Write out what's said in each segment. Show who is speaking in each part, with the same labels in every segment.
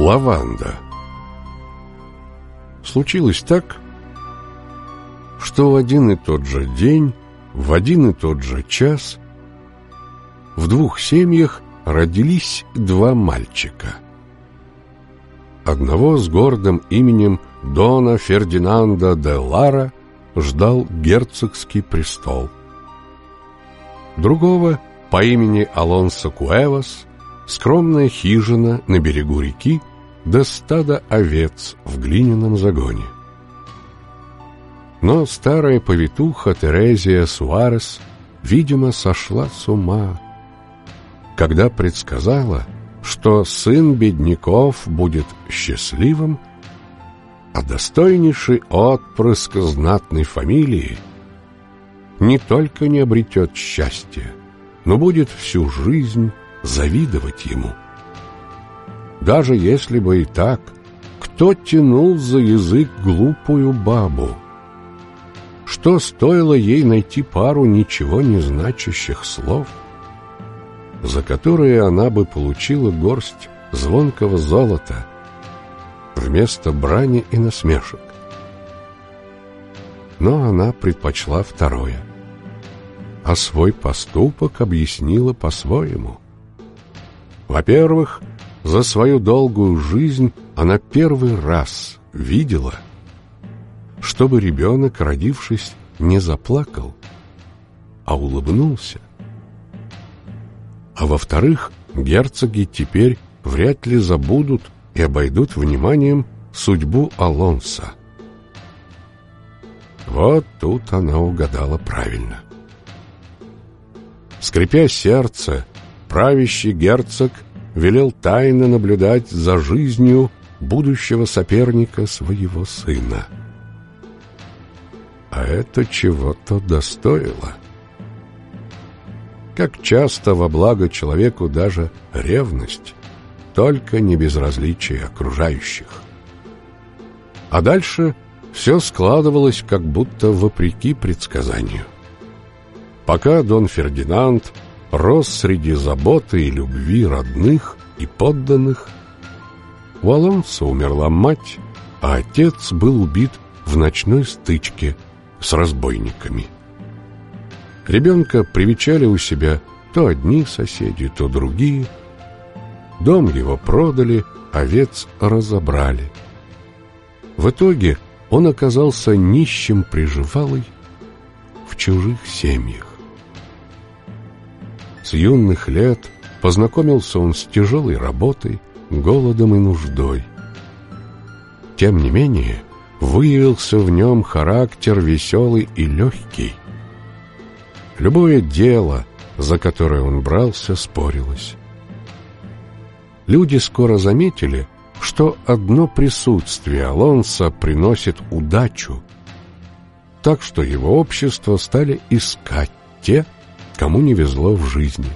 Speaker 1: Лаванда Случилось так, что в один и тот же день, в один и тот же час в двух семьях родились два мальчика. Одного с гордым именем Дона Фердинанда де Лара ждал герцогский престол. Другого по имени Алонсо Куэвас скромная хижина на берегу реки до стада овец в глиняном загоне. Но старая повитуха Терезия Суарес, видимо, сошла с ума, когда предсказала, что сын бедняков будет счастливым, а достойнейший отпрыск знатной фамилии не только не обретет счастья, но будет всю жизнь завидовать ему. Даже если бы и так, кто тянул за язык глупую бабу? Что стоило ей найти пару ничего не значащих слов, за которые она бы получила горсть звонкого золота вместо брани и насмешек? Но она предпочла второе, а свой поступок объяснила по-своему. Во-первых, за свою долгую жизнь она первый раз видела, чтобы ребенок, родившись, не заплакал, а улыбнулся. А во-вторых, герцоги теперь вряд ли забудут и обойдут вниманием судьбу Алонса. Вот тут она угадала правильно. Скрипя сердце, правящий герцог – велел тайно наблюдать за жизнью будущего соперника своего сына. А это чего-то достоило. Как часто во благо человеку даже ревность, только не безразличие окружающих. А дальше все складывалось как будто вопреки предсказанию. Пока Дон Фердинанд рос среди заботы и любви родных и подданных. У Алонса умерла мать, а отец был убит в ночной стычке с разбойниками. Ребенка привечали у себя то одни соседи, то другие. Дом его продали, овец разобрали. В итоге он оказался нищим приживалой в чужих семьях. С юных лет познакомился он с тяжелой работой, голодом и нуждой. Тем не менее, выявился в нем характер веселый и легкий. Любое дело, за которое он брался, спорилось. Люди скоро заметили, что одно присутствие Алонса приносит удачу, так что его общество стали искать те, кому не везло в жизни.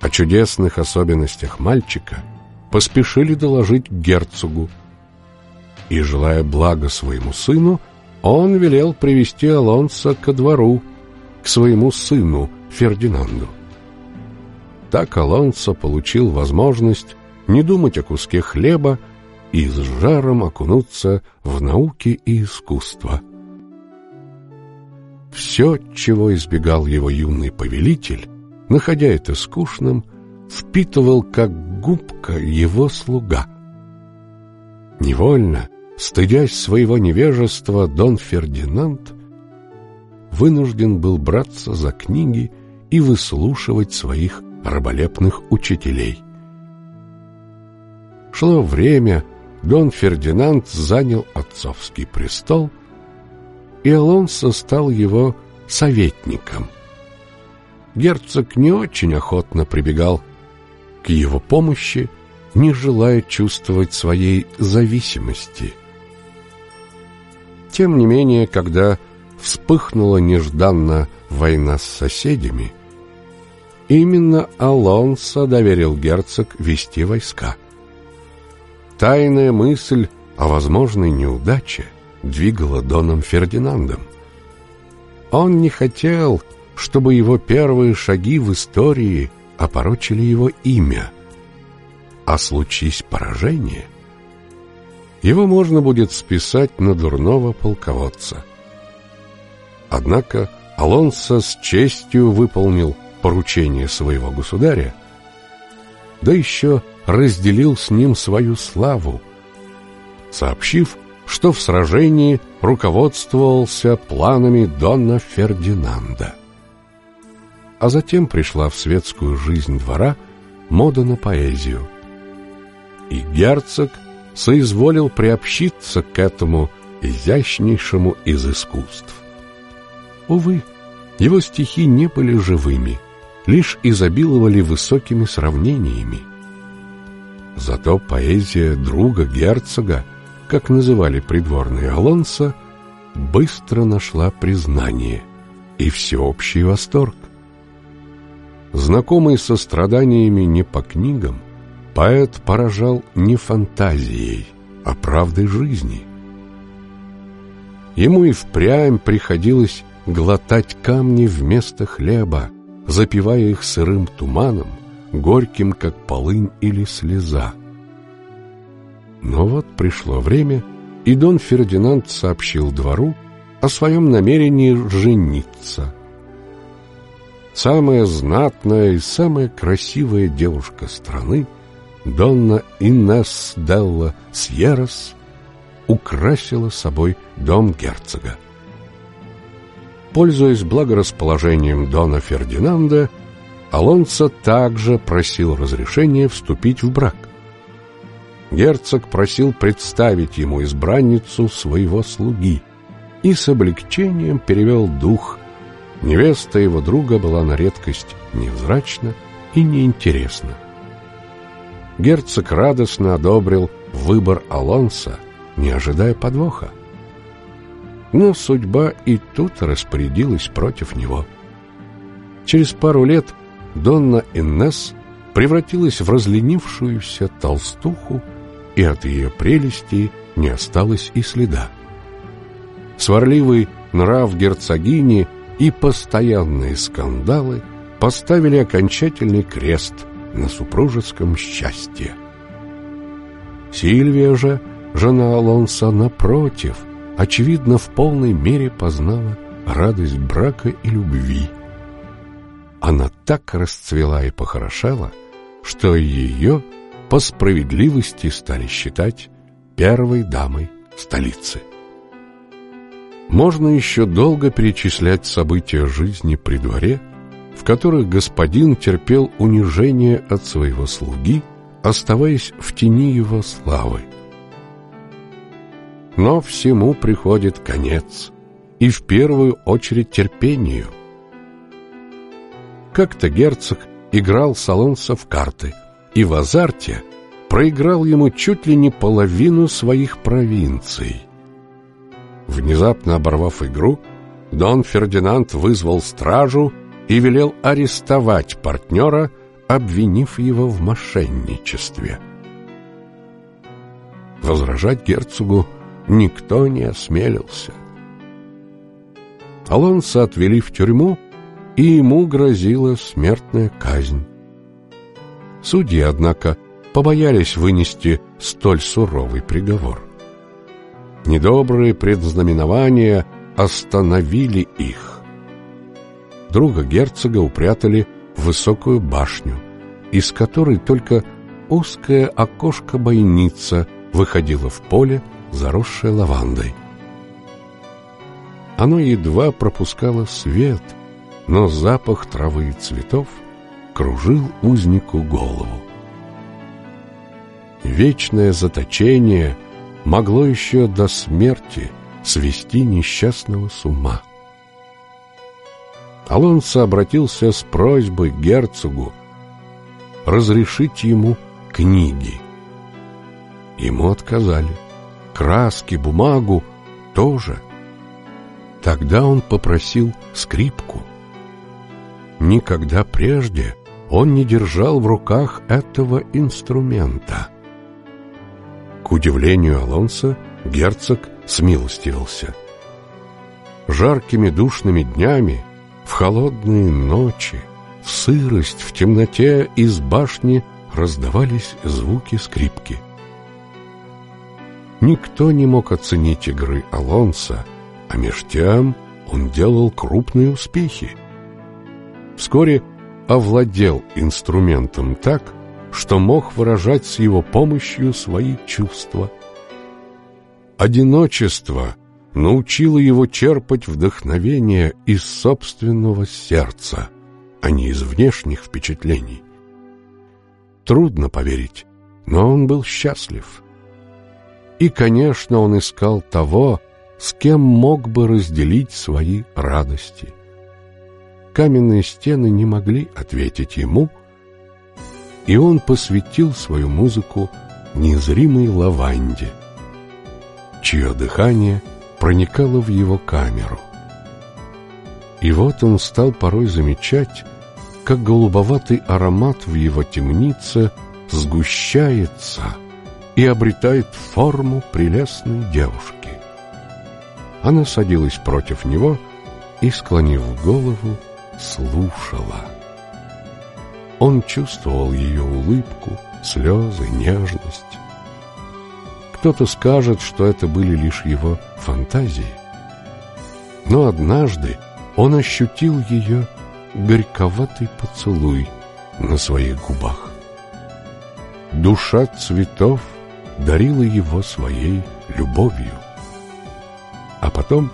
Speaker 1: О чудесных особенностях мальчика поспешили доложить герцогу. И, желая блага своему сыну, он велел привести Алонса ко двору, к своему сыну Фердинанду. Так Алонсо получил возможность не думать о куске хлеба и с жаром окунуться в науки и искусство – все, чего избегал его юный повелитель, находя это скучным, впитывал как губка его слуга. Невольно, стыдясь своего невежества, Дон Фердинанд вынужден был браться за книги и выслушивать своих раболепных учителей. Шло время, Дон Фердинанд занял отцовский престол — и Алонсо стал его советником. Герцог не очень охотно прибегал к его помощи, не желая чувствовать своей зависимости. Тем не менее, когда вспыхнула нежданно война с соседями, именно Алонсо доверил герцог вести войска. Тайная мысль о возможной неудаче двигало Доном Фердинандом. Он не хотел, чтобы его первые шаги в истории опорочили его имя. А случись поражение, его можно будет списать на дурного полководца. Однако Алонсо с честью выполнил поручение своего государя, да еще разделил с ним свою славу, сообщив, что в сражении руководствовался планами Дона Фердинанда. А затем пришла в светскую жизнь двора мода на поэзию. И герцог соизволил приобщиться к этому изящнейшему из искусств. Увы, его стихи не были живыми, лишь изобиловали высокими сравнениями. Зато поэзия друга герцога, как называли придворные Алонсо, быстро нашла признание и всеобщий восторг. Знакомый со страданиями не по книгам, поэт поражал не фантазией, а правдой жизни. Ему и впрямь приходилось глотать камни вместо хлеба, запивая их сырым туманом, горьким, как полынь или слеза. Но вот пришло время, и Дон Фердинанд сообщил двору о своем намерении жениться. Самая знатная и самая красивая девушка страны, Донна Инесс Делла Сьеррас, украсила собой дом герцога. Пользуясь благорасположением Дона Фердинанда, Алонсо также просил разрешения вступить в брак. Герцог просил представить ему избранницу своего слуги и с облегчением перевел дух. Невеста его друга была на редкость невзрачна и неинтересна. Герцог радостно одобрил выбор Алонса, не ожидая подвоха. Но судьба и тут распорядилась против него. Через пару лет Донна Иннес превратилась в разленившуюся толстуху, и от ее прелести не осталось и следа. Сварливый нрав герцогини и постоянные скандалы поставили окончательный крест на супружеском счастье. Сильвия же, жена Алонса, напротив – очевидно, в полной мере познала радость брака и любви. Она так расцвела и похорошела, что ее по справедливости стали считать первой дамой столицы. Можно еще долго перечислять события жизни при дворе, в которых господин терпел унижение от своего слуги, оставаясь в тени его славы. Но всему приходит конец, и в первую очередь терпению. Как-то герцог играл с Алонсо в карты, и в азарте проиграл ему чуть ли не половину своих провинций. Внезапно оборвав игру, Дон Фердинанд вызвал стражу и велел арестовать партнера, обвинив его в мошенничестве. Возражать герцогу никто не осмелился. Алонса отвели в тюрьму, и ему грозила смертная казнь. Судьи, однако, побоялись вынести столь суровый приговор. Недобрые предзнаменования остановили их. Друга герцога упрятали в высокую башню, из которой только узкое окошко-бойница выходило в поле, заросшее лавандой. Оно едва пропускало свет, но запах травы и цветов кружил узнику голову. Вечное заточение могло еще до смерти свести несчастного с ума. Алонсо обратился с просьбой к герцогу разрешить ему книги. Ему отказали краски, бумагу тоже. Тогда он попросил скрипку. Никогда прежде он не держал в руках этого инструмента. К удивлению Алонса, герцог смилостивился. Жаркими душными днями, в холодные ночи, в сырость, в темноте из башни раздавались звуки скрипки. Никто не мог оценить игры Алонса, а меж тем он делал крупные успехи. Вскоре овладел инструментом так, что мог выражать с его помощью свои чувства. Одиночество научило его черпать вдохновение из собственного сердца, а не из внешних впечатлений. Трудно поверить, но он был счастлив. И, конечно, он искал того, с кем мог бы разделить свои радости. Каменные стены не могли ответить ему, и он посвятил свою музыку незримой лаванде, чье дыхание проникало в его камеру. И вот он стал порой замечать, как голубоватый аромат в его темнице сгущается и обретает форму прелестной девушки. Она садилась против него и, склонив голову, слушала. Он чувствовал ее улыбку, слезы, нежность. Кто-то скажет, что это были лишь его фантазии. Но однажды он ощутил ее горьковатый поцелуй на своих губах. Душа цветов дарила его своей любовью. А потом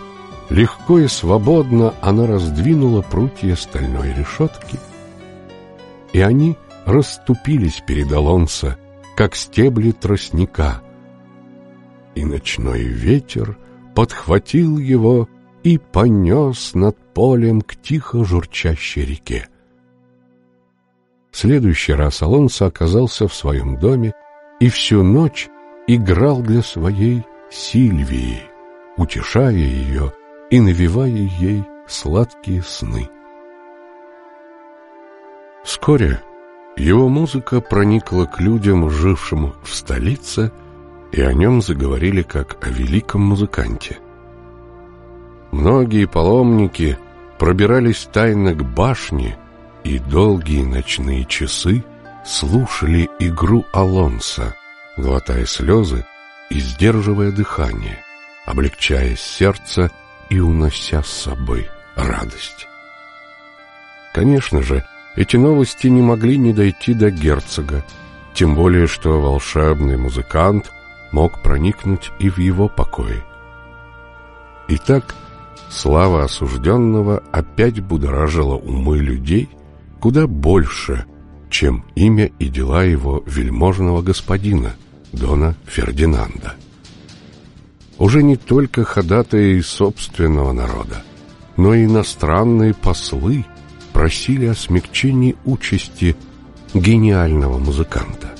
Speaker 1: легко и свободно она раздвинула прутья стальной решетки, и они расступились перед Алонсо, как стебли тростника, и ночной ветер подхватил его и понес над полем к тихо журчащей реке. В следующий раз Алонсо оказался в своем доме и всю ночь играл для своей Сильвии, утешая ее и навевая ей сладкие сны. Вскоре его музыка проникла к людям, жившим в столице, и о нем заговорили как о великом музыканте – Многие паломники пробирались тайно к башне и долгие ночные часы слушали игру Алонса, глотая слезы и сдерживая дыхание, облегчая сердце и унося с собой радость. Конечно же, эти новости не могли не дойти до герцога, тем более что волшебный музыкант мог проникнуть и в его покои. Итак, Слава осужденного опять будоражила умы людей куда больше, чем имя и дела его вельможного господина, Дона Фердинанда. Уже не только ходатые из собственного народа, но и иностранные послы просили о смягчении участи гениального музыканта.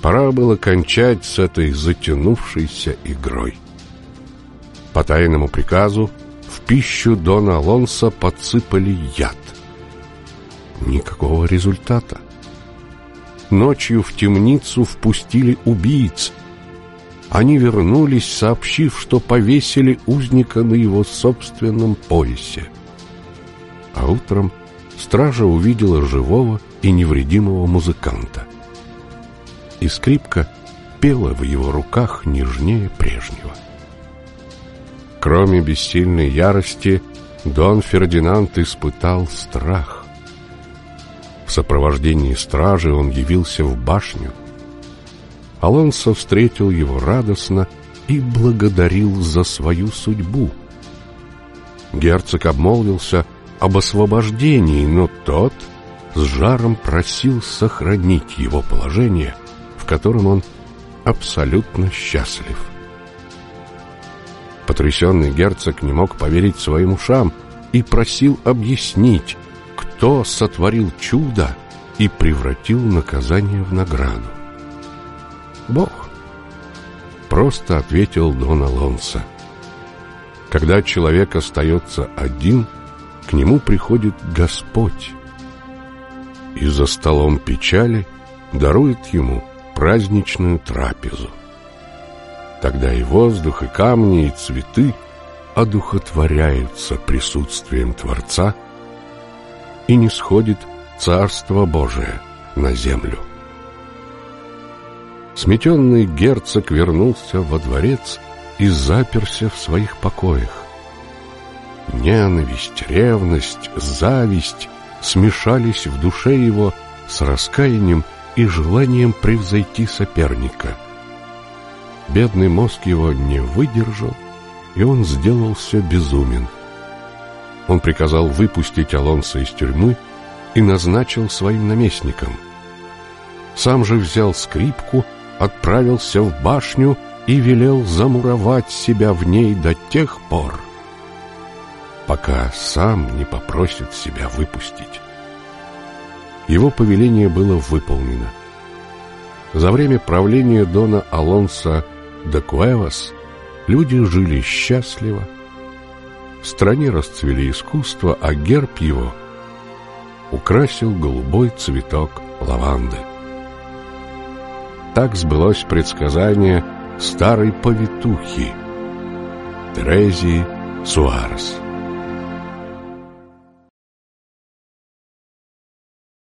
Speaker 1: Пора было кончать с этой затянувшейся игрой. По тайному приказу в пищу Дона Алонса подсыпали яд. Никакого результата. Ночью в темницу впустили убийц. Они вернулись, сообщив, что повесили узника на его собственном поясе. А утром стража увидела живого и невредимого музыканта. И скрипка пела в его руках нежнее прежнего. Кроме бессильной ярости, Дон Фердинанд испытал страх. В сопровождении стражи он явился в башню. Алонсо встретил его радостно и благодарил за свою судьбу. Герцог обмолвился об освобождении, но тот с жаром просил сохранить его положение, в котором он абсолютно счастлив. Потрясенный герцог не мог поверить своим ушам и просил объяснить, кто сотворил чудо и превратил наказание в награду. Бог. Просто ответил Дон Алонсо. Когда человек остается один, к нему приходит Господь и за столом печали дарует ему праздничную трапезу. Тогда и воздух, и камни, и цветы одухотворяются присутствием Творца, и не сходит Царство Божие на землю. Сметенный герцог вернулся во дворец и заперся в своих покоях. Ненависть, ревность, зависть смешались в душе его с раскаянием и желанием превзойти соперника. Бедный мозг его не выдержал, и он сделался безумен. Он приказал выпустить Алонса из тюрьмы и назначил своим наместником. Сам же взял скрипку отправился в башню и велел замуровать себя в ней до тех пор, пока сам не попросит себя выпустить. Его повеление было выполнено. За время правления Дона Алонса де Куэвас люди жили счастливо, в стране расцвели искусство, а герб его украсил голубой цветок лаванды. Так сбылось предсказание старой повитухи Терезии Суарес.